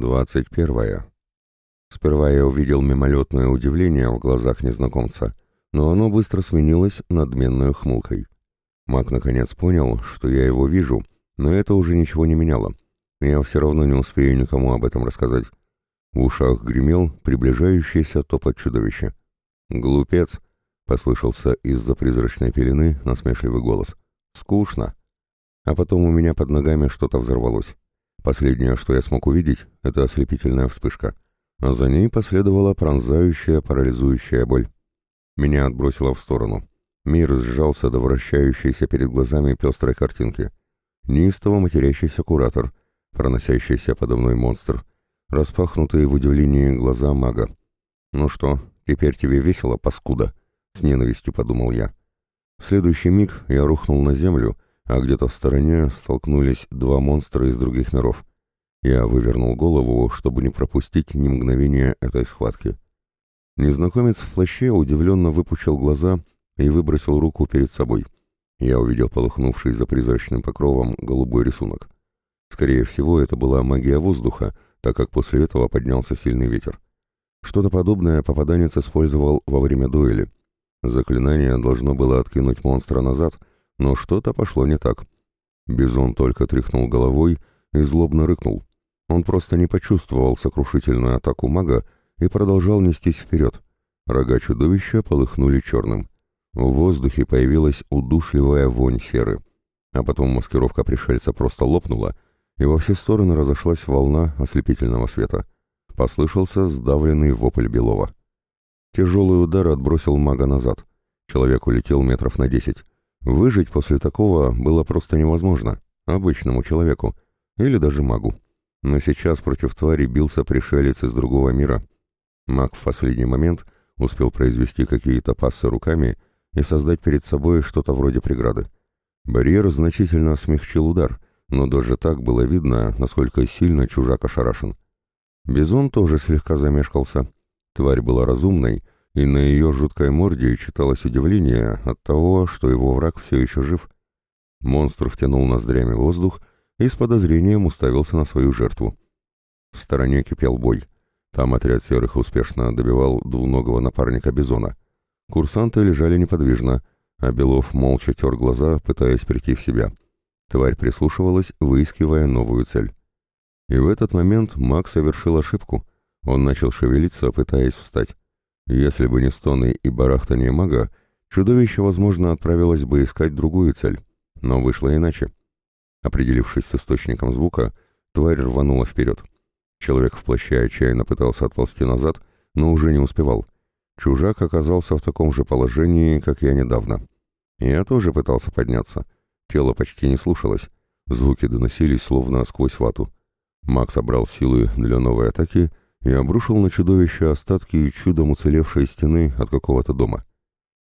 Двадцать первая. Сперва я увидел мимолетное удивление в глазах незнакомца, но оно быстро сменилось надменной хмулкой. Маг наконец понял, что я его вижу, но это уже ничего не меняло. Я все равно не успею никому об этом рассказать. В ушах гремел приближающийся топот чудовища. «Глупец!» — послышался из-за призрачной пелены насмешливый голос. «Скучно!» А потом у меня под ногами что-то взорвалось. Последнее, что я смог увидеть, это ослепительная вспышка. А за ней последовала пронзающая, парализующая боль. Меня отбросило в сторону. Мир сжался до вращающейся перед глазами пестрой картинки. Неистово матерящийся куратор, проносящийся подо мной монстр, распахнутые в удивлении глаза мага. «Ну что, теперь тебе весело, паскуда?» — с ненавистью подумал я. В следующий миг я рухнул на землю — а где-то в стороне столкнулись два монстра из других миров. Я вывернул голову, чтобы не пропустить ни мгновения этой схватки. Незнакомец в плаще удивленно выпучил глаза и выбросил руку перед собой. Я увидел полыхнувший за призрачным покровом голубой рисунок. Скорее всего, это была магия воздуха, так как после этого поднялся сильный ветер. Что-то подобное попаданец использовал во время дуэли. Заклинание должно было откинуть монстра назад — но что-то пошло не так. Бизон только тряхнул головой и злобно рыкнул. Он просто не почувствовал сокрушительную атаку мага и продолжал нестись вперед. Рога чудовища полыхнули черным. В воздухе появилась удушливая вонь серы. А потом маскировка пришельца просто лопнула, и во все стороны разошлась волна ослепительного света. Послышался сдавленный вопль Белова. Тяжелый удар отбросил мага назад. Человек улетел метров на десять. Выжить после такого было просто невозможно, обычному человеку, или даже магу. Но сейчас против твари бился пришелец из другого мира. Маг в последний момент успел произвести какие-то пассы руками и создать перед собой что-то вроде преграды. Барьер значительно смягчил удар, но даже так было видно, насколько сильно чужак ошарашен. Бизон тоже слегка замешкался. Тварь была разумной и на ее жуткой морде читалось удивление от того, что его враг все еще жив. Монстр втянул ноздрями воздух и с подозрением уставился на свою жертву. В стороне кипел бой. Там отряд серых успешно добивал двуногого напарника Бизона. Курсанты лежали неподвижно, а Белов молча тер глаза, пытаясь прийти в себя. Тварь прислушивалась, выискивая новую цель. И в этот момент маг совершил ошибку. Он начал шевелиться, пытаясь встать. Если бы не стоны и барахтание мага, чудовище, возможно, отправилось бы искать другую цель, но вышло иначе. Определившись с источником звука, тварь рванула вперед. Человек в плаще отчаянно пытался отползти назад, но уже не успевал. Чужак оказался в таком же положении, как я недавно. Я тоже пытался подняться. Тело почти не слушалось. Звуки доносились словно сквозь вату. Макс собрал силы для новой атаки и обрушил на чудовище остатки чудом уцелевшей стены от какого-то дома.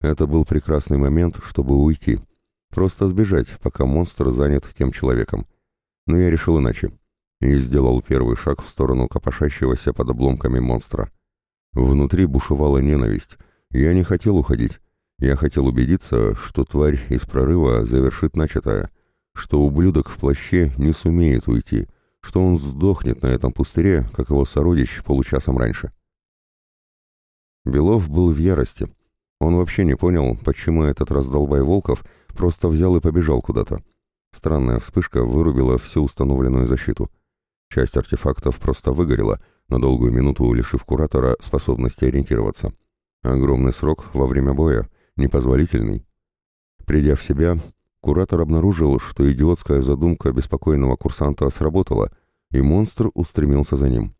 Это был прекрасный момент, чтобы уйти. Просто сбежать, пока монстр занят тем человеком. Но я решил иначе. И сделал первый шаг в сторону копошащегося под обломками монстра. Внутри бушевала ненависть. Я не хотел уходить. Я хотел убедиться, что тварь из прорыва завершит начатое, что ублюдок в плаще не сумеет уйти — что он сдохнет на этом пустыре, как его сородич получасом раньше. Белов был в ярости. Он вообще не понял, почему этот раздолбай Волков просто взял и побежал куда-то. Странная вспышка вырубила всю установленную защиту. Часть артефактов просто выгорела, на долгую минуту лишив куратора способности ориентироваться. Огромный срок во время боя, непозволительный. Придя в себя, Куратор обнаружил, что идиотская задумка беспокойного курсанта сработала, и монстр устремился за ним.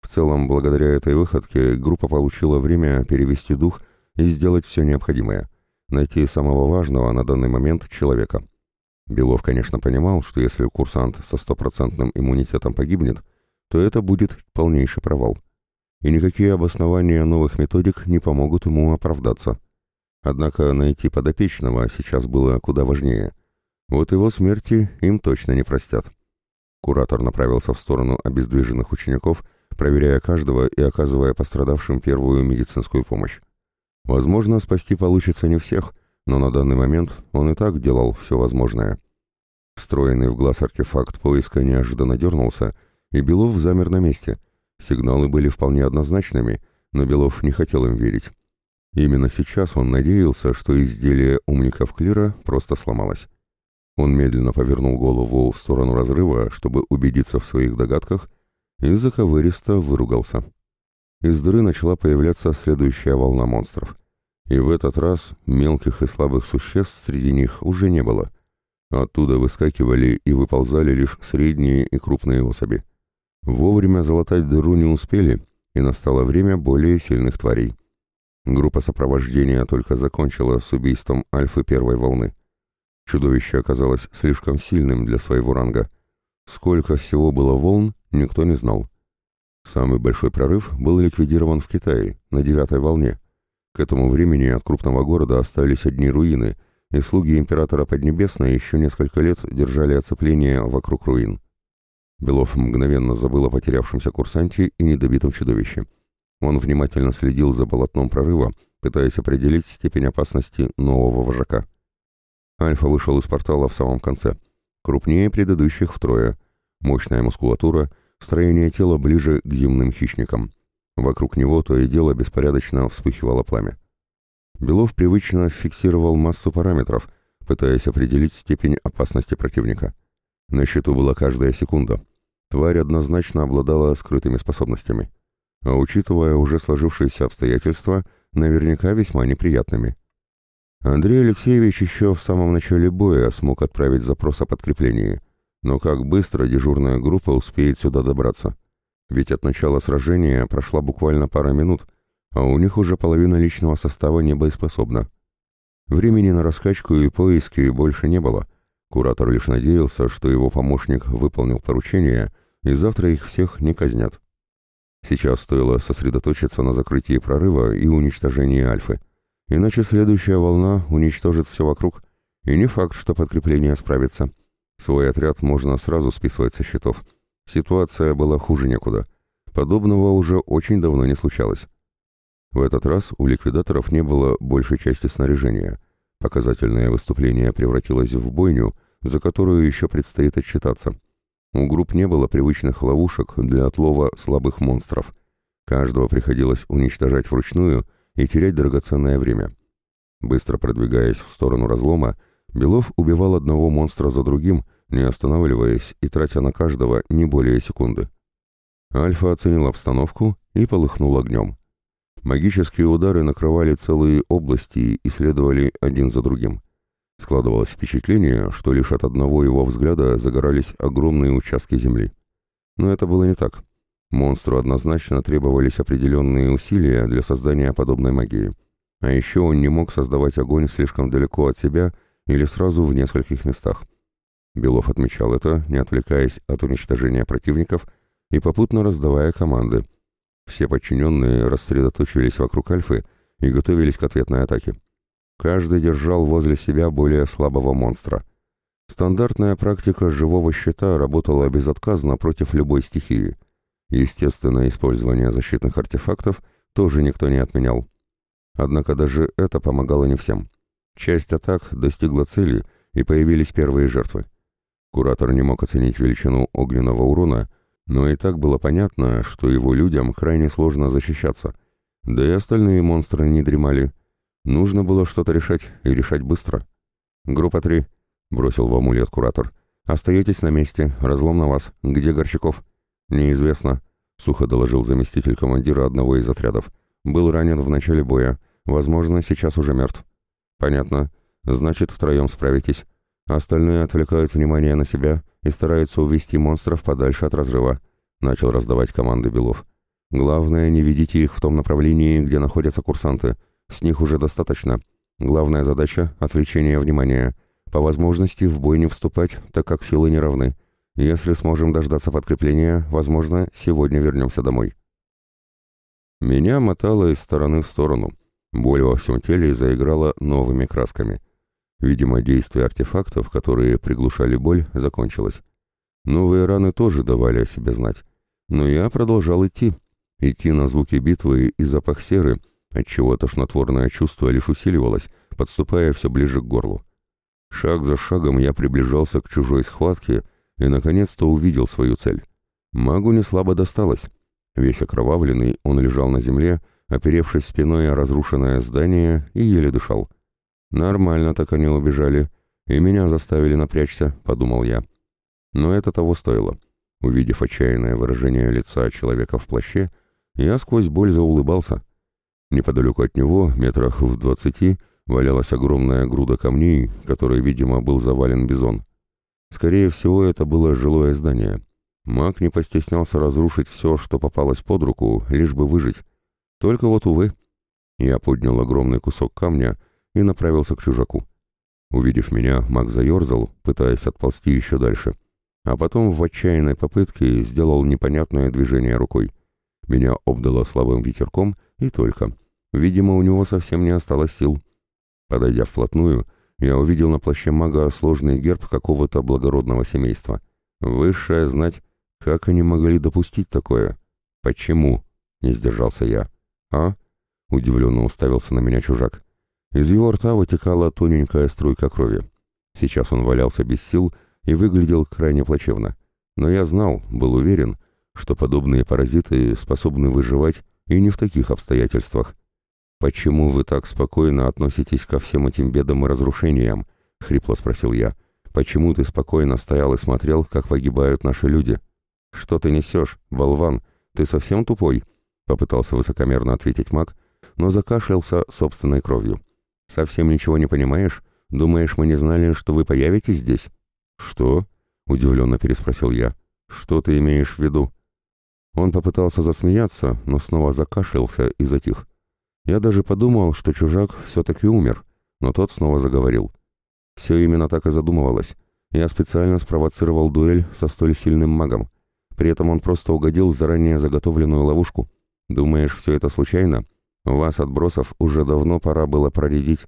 В целом, благодаря этой выходке, группа получила время перевести дух и сделать все необходимое. Найти самого важного на данный момент человека. Белов, конечно, понимал, что если курсант со стопроцентным иммунитетом погибнет, то это будет полнейший провал. И никакие обоснования новых методик не помогут ему оправдаться. Однако найти подопечного сейчас было куда важнее. Вот его смерти им точно не простят. Куратор направился в сторону обездвиженных учеников, проверяя каждого и оказывая пострадавшим первую медицинскую помощь. Возможно, спасти получится не всех, но на данный момент он и так делал все возможное. Встроенный в глаз артефакт поиска неожиданно дернулся, и Белов замер на месте. Сигналы были вполне однозначными, но Белов не хотел им верить. Именно сейчас он надеялся, что изделие умников Клира просто сломалось. Он медленно повернул голову в сторону разрыва, чтобы убедиться в своих догадках, и заковыристо выругался. Из дыры начала появляться следующая волна монстров. И в этот раз мелких и слабых существ среди них уже не было. Оттуда выскакивали и выползали лишь средние и крупные особи. Вовремя залатать дыру не успели, и настало время более сильных тварей. Группа сопровождения только закончила с убийством альфы первой волны. Чудовище оказалось слишком сильным для своего ранга. Сколько всего было волн, никто не знал. Самый большой прорыв был ликвидирован в Китае, на девятой волне. К этому времени от крупного города остались одни руины, и слуги императора Поднебесной еще несколько лет держали оцепление вокруг руин. Белов мгновенно забыл о потерявшемся курсанте и недобитом чудовище. Он внимательно следил за полотном прорыва, пытаясь определить степень опасности нового вожака. Альфа вышел из портала в самом конце. Крупнее предыдущих втрое. Мощная мускулатура, строение тела ближе к земным хищникам. Вокруг него то и дело беспорядочно вспыхивало пламя. Белов привычно фиксировал массу параметров, пытаясь определить степень опасности противника. На счету была каждая секунда. Тварь однозначно обладала скрытыми способностями. А учитывая уже сложившиеся обстоятельства, наверняка весьма неприятными. Андрей Алексеевич еще в самом начале боя смог отправить запрос о подкреплении. Но как быстро дежурная группа успеет сюда добраться? Ведь от начала сражения прошла буквально пара минут, а у них уже половина личного состава не боеспособна. Времени на раскачку и поиски больше не было. Куратор лишь надеялся, что его помощник выполнил поручение, и завтра их всех не казнят. Сейчас стоило сосредоточиться на закрытии прорыва и уничтожении Альфы. Иначе следующая волна уничтожит все вокруг, и не факт, что подкрепление справится. Свой отряд можно сразу списывать со счетов. Ситуация была хуже некуда. Подобного уже очень давно не случалось. В этот раз у ликвидаторов не было большей части снаряжения. Показательное выступление превратилось в бойню, за которую еще предстоит отчитаться. У групп не было привычных ловушек для отлова слабых монстров. Каждого приходилось уничтожать вручную и терять драгоценное время. Быстро продвигаясь в сторону разлома, Белов убивал одного монстра за другим, не останавливаясь и тратя на каждого не более секунды. Альфа оценил обстановку и полыхнул огнем. Магические удары накрывали целые области и следовали один за другим. Складывалось впечатление, что лишь от одного его взгляда загорались огромные участки земли. Но это было не так. Монстру однозначно требовались определенные усилия для создания подобной магии. А еще он не мог создавать огонь слишком далеко от себя или сразу в нескольких местах. Белов отмечал это, не отвлекаясь от уничтожения противников и попутно раздавая команды. Все подчиненные рассредоточились вокруг Альфы и готовились к ответной атаке. Каждый держал возле себя более слабого монстра. Стандартная практика живого щита работала безотказно против любой стихии. Естественно, использование защитных артефактов тоже никто не отменял. Однако даже это помогало не всем. Часть атак достигла цели, и появились первые жертвы. Куратор не мог оценить величину огненного урона, но и так было понятно, что его людям крайне сложно защищаться. Да и остальные монстры не дремали. Нужно было что-то решать, и решать быстро. «Группа 3», — бросил в амулет куратор. «Остаетесь на месте, разлом на вас. Где Горчаков?» «Неизвестно», — сухо доложил заместитель командира одного из отрядов. «Был ранен в начале боя. Возможно, сейчас уже мертв». «Понятно. Значит, втроем справитесь. Остальные отвлекают внимание на себя и стараются увести монстров подальше от разрыва», — начал раздавать команды Белов. «Главное, не ведите их в том направлении, где находятся курсанты. С них уже достаточно. Главная задача — отвлечение внимания. По возможности в бой не вступать, так как силы не равны. Если сможем дождаться подкрепления, возможно, сегодня вернемся домой. Меня мотало из стороны в сторону. Боль во всем теле заиграла новыми красками. Видимо, действие артефактов, которые приглушали боль, закончилось. Новые раны тоже давали о себе знать. Но я продолжал идти. Идти на звуки битвы и запах серы, отчего тошнотворное чувство лишь усиливалось, подступая все ближе к горлу. Шаг за шагом я приближался к чужой схватке, и, наконец-то, увидел свою цель. Магу не слабо досталось. Весь окровавленный, он лежал на земле, оперевшись спиной о разрушенное здание и еле дышал. «Нормально так они убежали, и меня заставили напрячься», — подумал я. Но это того стоило. Увидев отчаянное выражение лица человека в плаще, я сквозь боль заулыбался. Неподалеку от него, метрах в двадцати, валялась огромная груда камней, которой, видимо, был завален бизон. Скорее всего, это было жилое здание. Маг не постеснялся разрушить все, что попалось под руку, лишь бы выжить. Только вот, увы, я поднял огромный кусок камня и направился к чужаку. Увидев меня, маг заерзал, пытаясь отползти еще дальше. А потом в отчаянной попытке сделал непонятное движение рукой. Меня обдало слабым ветерком и только. Видимо, у него совсем не осталось сил. Подойдя вплотную, я увидел на плаще мага сложный герб какого-то благородного семейства. Высшая знать, как они могли допустить такое? Почему? Не сдержался я. А? Удивленно уставился на меня чужак. Из его рта вытекала тоненькая струйка крови. Сейчас он валялся без сил и выглядел крайне плачевно. Но я знал, был уверен, что подобные паразиты способны выживать и не в таких обстоятельствах. «Почему вы так спокойно относитесь ко всем этим бедам и разрушениям?» — хрипло спросил я. «Почему ты спокойно стоял и смотрел, как погибают наши люди?» «Что ты несешь, болван? Ты совсем тупой?» — попытался высокомерно ответить маг, но закашлялся собственной кровью. «Совсем ничего не понимаешь? Думаешь, мы не знали, что вы появитесь здесь?» «Что?» — удивленно переспросил я. «Что ты имеешь в виду?» Он попытался засмеяться, но снова закашлялся и затих. Я даже подумал, что чужак все-таки умер, но тот снова заговорил. Все именно так и задумывалось. Я специально спровоцировал дуэль со столь сильным магом. При этом он просто угодил в заранее заготовленную ловушку. Думаешь, все это случайно? Вас, отбросов, уже давно пора было проредить.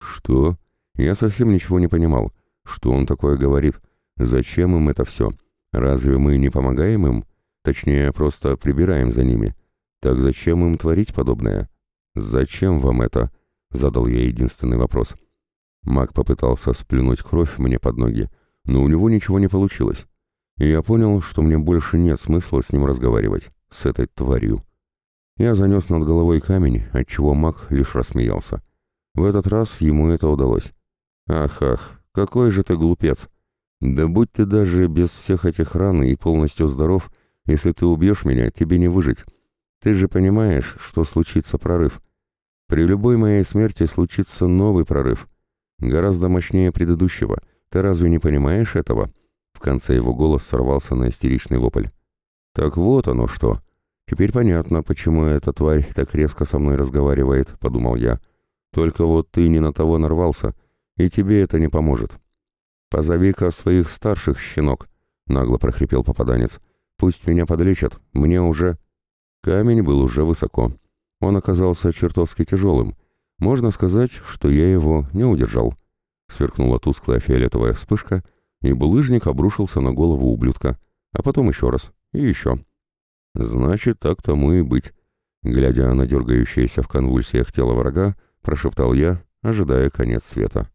Что? Я совсем ничего не понимал. Что он такое говорит? Зачем им это все? Разве мы не помогаем им? Точнее, просто прибираем за ними. Так зачем им творить подобное? «Зачем вам это?» — задал я единственный вопрос. Маг попытался сплюнуть кровь мне под ноги, но у него ничего не получилось. И я понял, что мне больше нет смысла с ним разговаривать, с этой тварью. Я занес над головой камень, отчего маг лишь рассмеялся. В этот раз ему это удалось. «Ах, ах, какой же ты глупец! Да будь ты даже без всех этих ран и полностью здоров, если ты убьешь меня, тебе не выжить. Ты же понимаешь, что случится прорыв. При любой моей смерти случится новый прорыв. Гораздо мощнее предыдущего. Ты разве не понимаешь этого?» В конце его голос сорвался на истеричный вопль. «Так вот оно что. Теперь понятно, почему эта тварь так резко со мной разговаривает», — подумал я. «Только вот ты не на того нарвался, и тебе это не поможет». «Позови-ка своих старших, щенок», — нагло прохрипел попаданец. «Пусть меня подлечат, мне уже...» Камень был уже высоко. Он оказался чертовски тяжелым. Можно сказать, что я его не удержал. Сверкнула тусклая фиолетовая вспышка, и булыжник обрушился на голову ублюдка. А потом еще раз. И еще. Значит, так тому и быть. Глядя на дергающееся в конвульсиях тело врага, прошептал я, ожидая конец света.